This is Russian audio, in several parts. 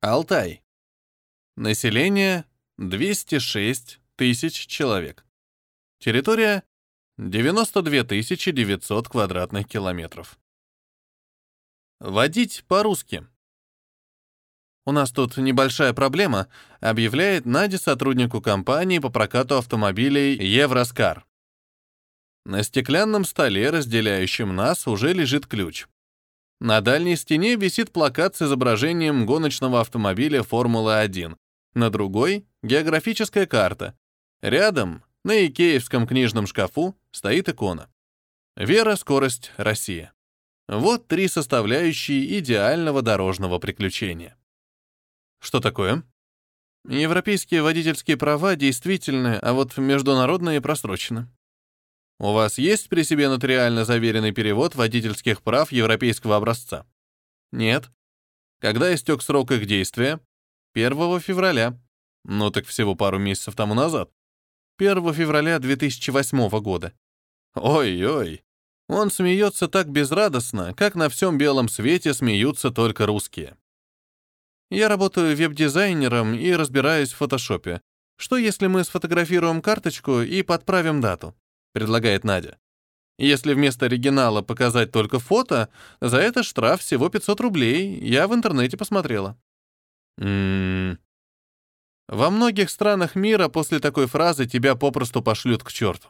Алтай. Население 206 тысяч человек. Территория 92 900 квадратных километров. Водить по-русски. У нас тут небольшая проблема, объявляет Надя сотруднику компании по прокату автомобилей Евроскар. На стеклянном столе, разделяющем нас, уже лежит ключ. На дальней стене висит плакат с изображением гоночного автомобиля Формулы-1. На другой — географическая карта. Рядом, на икеевском книжном шкафу, стоит икона. Вера, скорость, Россия. Вот три составляющие идеального дорожного приключения. Что такое? Европейские водительские права действительны, а вот международные просрочены. У вас есть при себе нотариально заверенный перевод водительских прав европейского образца? Нет. Когда истек срок их действия? 1 февраля. Ну так всего пару месяцев тому назад. 1 февраля 2008 года. Ой-ой. Он смеется так безрадостно, как на всем белом свете смеются только русские. Я работаю веб-дизайнером и разбираюсь в фотошопе. Что если мы сфотографируем карточку и подправим дату? Предлагает Надя. Если вместо оригинала показать только фото, за это штраф всего 500 рублей. Я в интернете посмотрела. М Во многих странах мира после такой фразы тебя попросту пошлют к черту.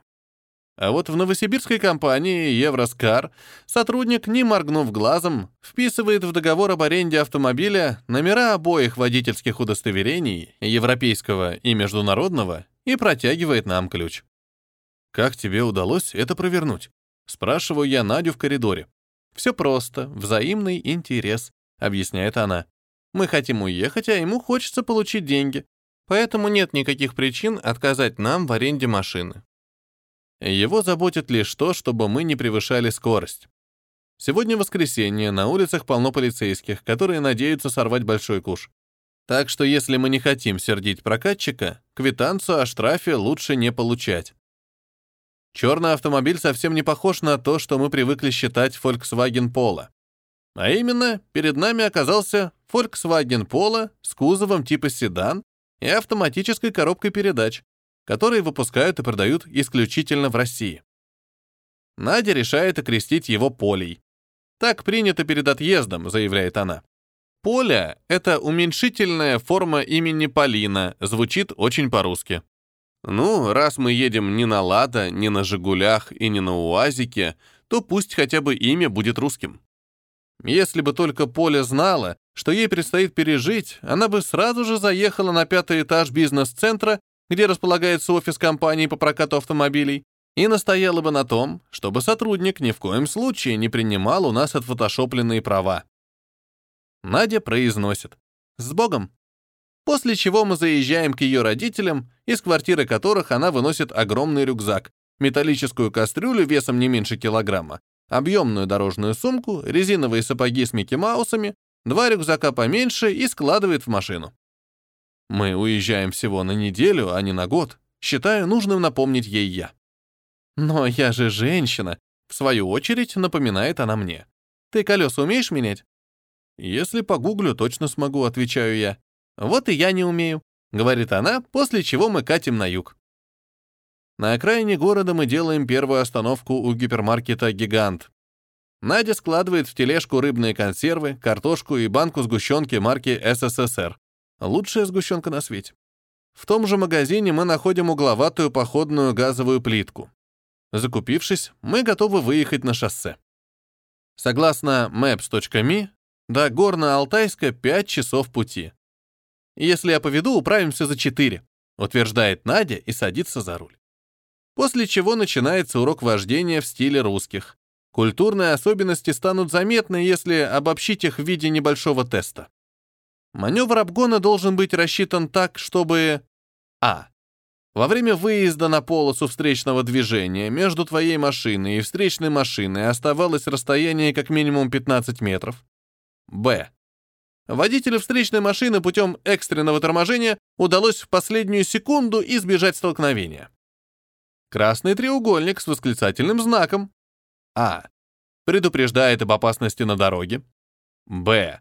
А вот в новосибирской компании Евроскар сотрудник, не моргнув глазом, вписывает в договор об аренде автомобиля номера обоих водительских удостоверений, европейского и международного, и протягивает нам ключ. «Как тебе удалось это провернуть?» Спрашиваю я Надю в коридоре. «Все просто, взаимный интерес», — объясняет она. «Мы хотим уехать, а ему хочется получить деньги, поэтому нет никаких причин отказать нам в аренде машины». Его заботит лишь то, чтобы мы не превышали скорость. Сегодня воскресенье, на улицах полно полицейских, которые надеются сорвать большой куш. Так что если мы не хотим сердить прокатчика, квитанцию о штрафе лучше не получать. Черный автомобиль совсем не похож на то, что мы привыкли считать Volkswagen Polo. А именно, перед нами оказался Volkswagen Polo с кузовом типа седан и автоматической коробкой передач, которые выпускают и продают исключительно в России. Надя решает окрестить его Полей. Так принято перед отъездом, заявляет она. Поля — это уменьшительная форма имени Полина, звучит очень по-русски. Ну, раз мы едем не на «Лада», не на «Жигулях» и не на «УАЗике», то пусть хотя бы имя будет русским. Если бы только Поля знала, что ей предстоит пережить, она бы сразу же заехала на пятый этаж бизнес-центра, где располагается офис компании по прокату автомобилей, и настояла бы на том, чтобы сотрудник ни в коем случае не принимал у нас отфотошопленные права. Надя произносит «С Богом!» После чего мы заезжаем к ее родителям, из квартиры которых она выносит огромный рюкзак, металлическую кастрюлю весом не меньше килограмма, объемную дорожную сумку, резиновые сапоги с Микки Маусами, два рюкзака поменьше и складывает в машину. Мы уезжаем всего на неделю, а не на год. Считаю нужным напомнить ей я. Но я же женщина, в свою очередь напоминает она мне. Ты колеса умеешь менять? Если погуглю, точно смогу, отвечаю я. Вот и я не умею, говорит она, после чего мы катим на юг. На окраине города мы делаем первую остановку у гипермаркета «Гигант». Надя складывает в тележку рыбные консервы, картошку и банку сгущенки марки СССР. Лучшая сгущенка на свете. В том же магазине мы находим угловатую походную газовую плитку. Закупившись, мы готовы выехать на шоссе. Согласно maps.me, до Горно-Алтайска 5 часов пути. Если я поведу, управимся за 4, утверждает Надя и садится за руль. После чего начинается урок вождения в стиле русских. Культурные особенности станут заметны, если обобщить их в виде небольшого теста. Маневр обгона должен быть рассчитан так, чтобы... А. Во время выезда на полосу встречного движения между твоей машиной и встречной машиной оставалось расстояние как минимум 15 метров. Б. Водителю встречной машины путем экстренного торможения удалось в последнюю секунду избежать столкновения. Красный треугольник с восклицательным знаком. А. Предупреждает об опасности на дороге. Б.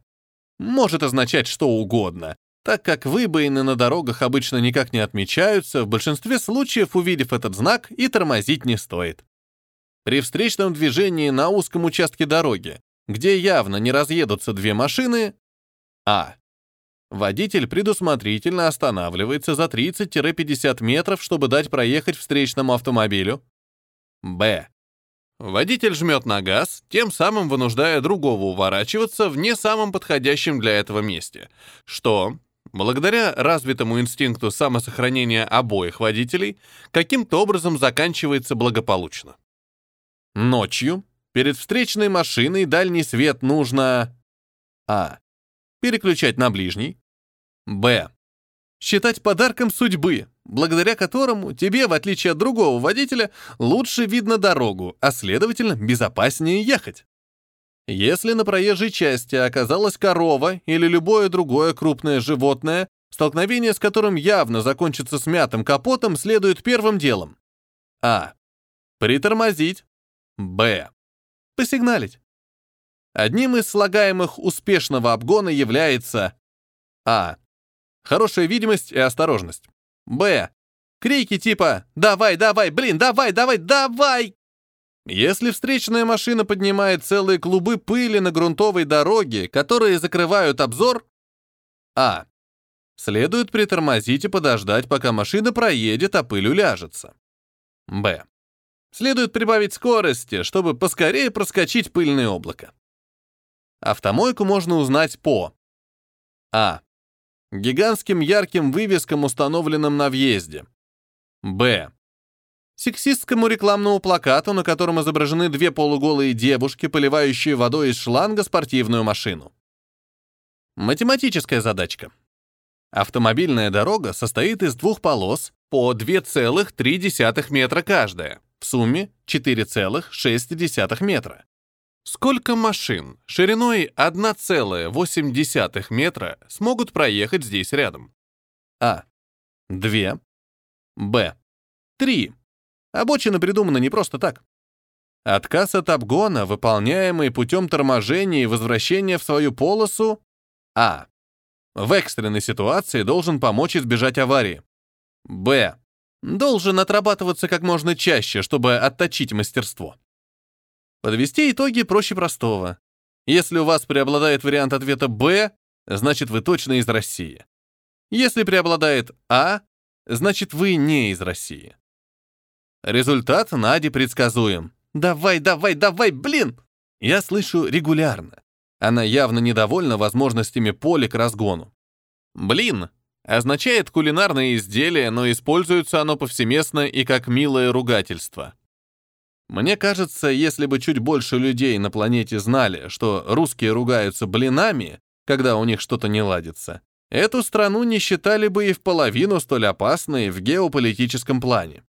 может означать что угодно, так как выбоины на дорогах обычно никак не отмечаются, в большинстве случаев, увидев этот знак, и тормозить не стоит. При встречном движении на узком участке дороги, где явно не разъедутся две машины, а. Водитель предусмотрительно останавливается за 30-50 метров, чтобы дать проехать встречному автомобилю. Б. Водитель жмет на газ, тем самым вынуждая другого уворачиваться в не самом подходящем для этого месте, что, благодаря развитому инстинкту самосохранения обоих водителей, каким-то образом заканчивается благополучно. Ночью перед встречной машиной дальний свет нужно А. Переключать на ближний. Б. Считать подарком судьбы, благодаря которому тебе, в отличие от другого водителя, лучше видно дорогу, а следовательно, безопаснее ехать. Если на проезжей части оказалась корова или любое другое крупное животное, столкновение с которым явно закончится смятым капотом, следует первым делом. А. Притормозить. Б. Посигналить. Одним из слагаемых успешного обгона является А. Хорошая видимость и осторожность. Б. Крики типа «Давай, давай, блин, давай, давай, давай!» Если встречная машина поднимает целые клубы пыли на грунтовой дороге, которые закрывают обзор, А. Следует притормозить и подождать, пока машина проедет, а пыль уляжется. Б. Следует прибавить скорости, чтобы поскорее проскочить пыльное облако. Автомойку можно узнать по А гигантским ярким вывескам, установленным на въезде. Б. Сексистскому рекламному плакату, на котором изображены две полуголые девушки, поливающие водой из шланга спортивную машину. Математическая задачка. Автомобильная дорога состоит из двух полос по 2,3 метра каждая, в сумме 4,6 метра. Сколько машин шириной 1,8 метра смогут проехать здесь рядом? А. 2. Б. 3. Обочина придумана не просто так. Отказ от обгона, выполняемый путем торможения и возвращения в свою полосу А. В экстренной ситуации должен помочь избежать аварии. Б. Должен отрабатываться как можно чаще, чтобы отточить мастерство. Подвести итоги проще простого. Если у вас преобладает вариант ответа «Б», значит, вы точно из России. Если преобладает «А», значит, вы не из России. Результат Нади предсказуем. «Давай, давай, давай, блин!» Я слышу регулярно. Она явно недовольна возможностями поля к разгону. «Блин» означает кулинарное изделие, но используется оно повсеместно и как милое ругательство. Мне кажется, если бы чуть больше людей на планете знали, что русские ругаются блинами, когда у них что-то не ладится, эту страну не считали бы и в половину столь опасной в геополитическом плане.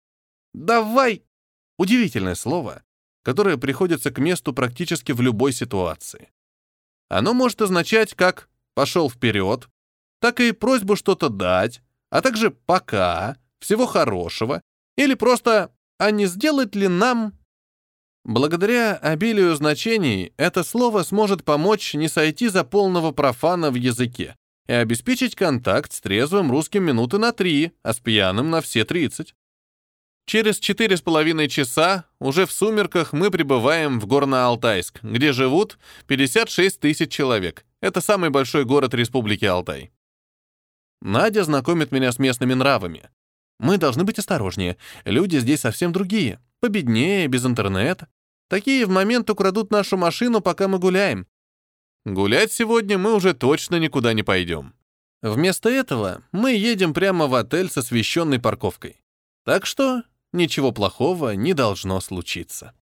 «Давай!» — удивительное слово, которое приходится к месту практически в любой ситуации. Оно может означать как «пошел вперед», так и просьбу что-то дать, а также «пока», «всего хорошего» или просто «а не сделать ли нам Благодаря обилию значений это слово сможет помочь не сойти за полного профана в языке и обеспечить контакт с трезвым русским минуты на три, а с пьяным на все 30. Через четыре с половиной часа уже в сумерках мы прибываем в Горно-Алтайск, где живут 56 тысяч человек. Это самый большой город Республики Алтай. Надя знакомит меня с местными нравами. Мы должны быть осторожнее. Люди здесь совсем другие. Победнее, без интернета. Такие в момент украдут нашу машину, пока мы гуляем. Гулять сегодня мы уже точно никуда не пойдем. Вместо этого мы едем прямо в отель с освещенной парковкой. Так что ничего плохого не должно случиться.